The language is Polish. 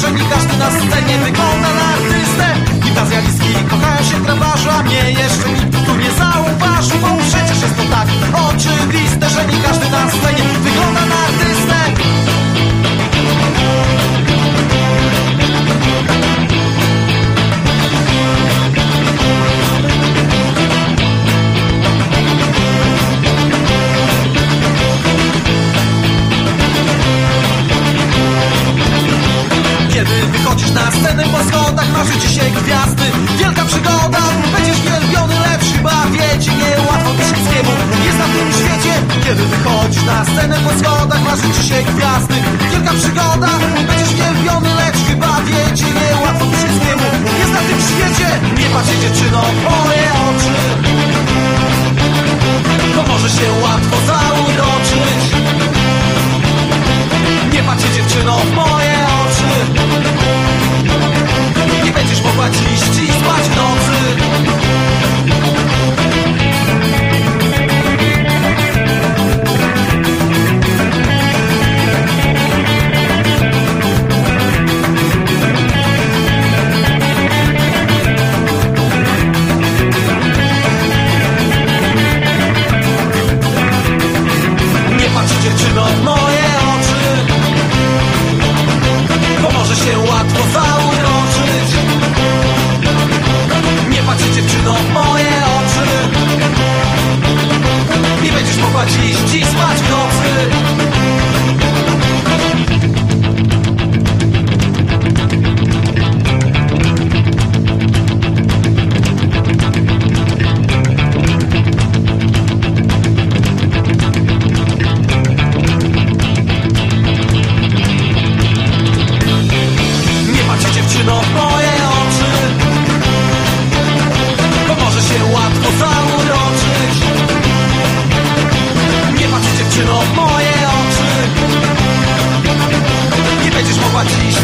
даже не каждый на сцене Wchodź na scenę po schodach, marzy się gwiazdy Wielka przygoda, będziesz niewiony, lecz chyba wiecie nie Spłyną w moje oczy. Nie będziesz mogła dziś